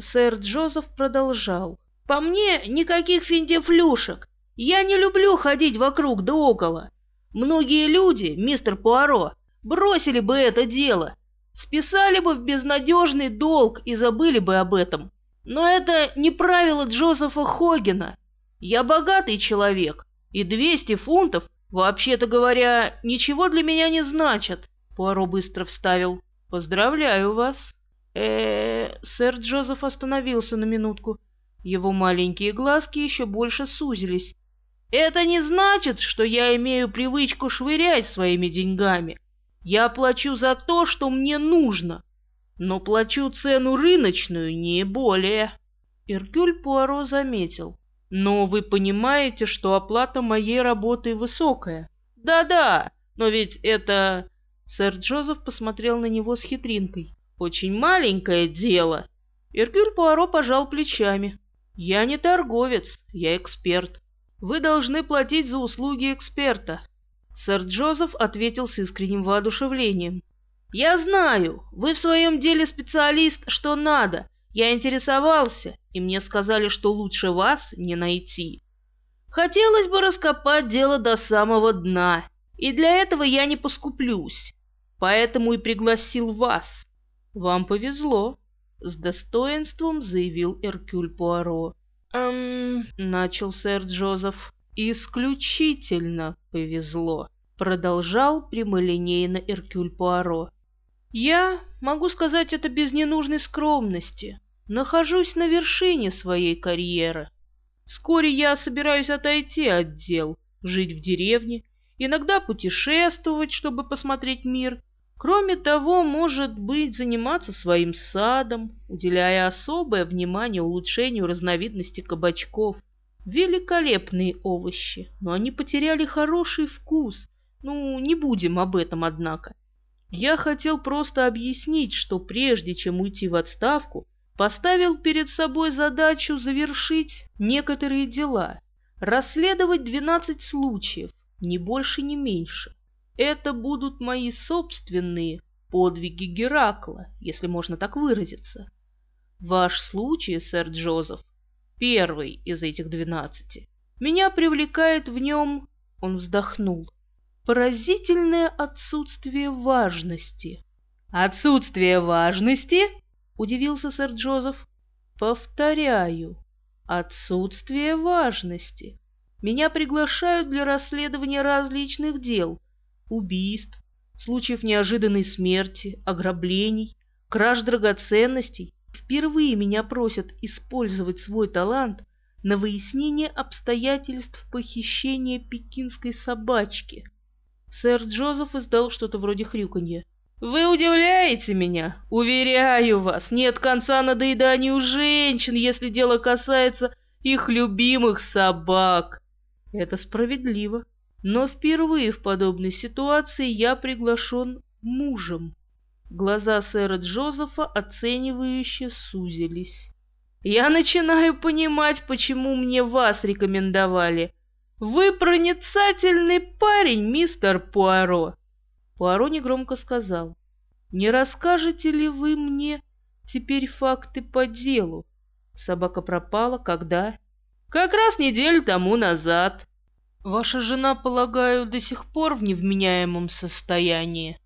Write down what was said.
Сэр Джозеф продолжал. «По мне, никаких финтифлюшек. Я не люблю ходить вокруг да около. Многие люди, мистер Пуаро, бросили бы это дело, списали бы в безнадежный долг и забыли бы об этом. Но это не правило Джозефа Хогена. Я богатый человек, и 200 фунтов, вообще-то говоря, ничего для меня не значат. Пуаро быстро вставил. Поздравляю вас. Э, Сэр Джозеф остановился на минутку. Его маленькие глазки еще больше сузились. Это не значит, что я имею привычку швырять своими деньгами. Я плачу за то, что мне нужно, но плачу цену рыночную, не более. Иркюль Пуаро заметил. Но вы понимаете, что оплата моей работы высокая. Да-да, но ведь это... Сэр Джозеф посмотрел на него с хитринкой. Очень маленькое дело. Иркюль Пуаро пожал плечами. Я не торговец, я эксперт. Вы должны платить за услуги эксперта. Сэр Джозеф ответил с искренним воодушевлением. «Я знаю, вы в своем деле специалист, что надо. Я интересовался, и мне сказали, что лучше вас не найти. Хотелось бы раскопать дело до самого дна, и для этого я не поскуплюсь, поэтому и пригласил вас. Вам повезло», — с достоинством заявил Эркюль Пуаро. «Эм...» — начал сэр Джозеф. «Исключительно повезло», — продолжал прямолинейно Эркюль Пуаро. Я, могу сказать это без ненужной скромности, нахожусь на вершине своей карьеры. Вскоре я собираюсь отойти от дел, жить в деревне, иногда путешествовать, чтобы посмотреть мир. Кроме того, может быть, заниматься своим садом, уделяя особое внимание улучшению разновидности кабачков. Великолепные овощи, но они потеряли хороший вкус. Ну, не будем об этом, однако. Я хотел просто объяснить, что прежде чем уйти в отставку, поставил перед собой задачу завершить некоторые дела, расследовать 12 случаев, ни больше, ни меньше. Это будут мои собственные подвиги Геракла, если можно так выразиться. Ваш случай, сэр Джозеф, первый из этих двенадцати. Меня привлекает в нем... Он вздохнул поразительное отсутствие важности. «Отсутствие важности?» — удивился сэр Джозеф. «Повторяю, отсутствие важности. Меня приглашают для расследования различных дел, убийств, случаев неожиданной смерти, ограблений, краж драгоценностей. Впервые меня просят использовать свой талант на выяснение обстоятельств похищения пекинской собачки. Сэр Джозеф издал что-то вроде хрюканья. «Вы удивляете меня? Уверяю вас, нет конца надоеданию женщин, если дело касается их любимых собак. Это справедливо. Но впервые в подобной ситуации я приглашен мужем». Глаза сэра Джозефа оценивающе сузились. «Я начинаю понимать, почему мне вас рекомендовали. «Вы проницательный парень, мистер Пуаро!» Пуаро негромко сказал. «Не расскажете ли вы мне теперь факты по делу? Собака пропала когда?» «Как раз неделю тому назад. Ваша жена, полагаю, до сих пор в невменяемом состоянии?»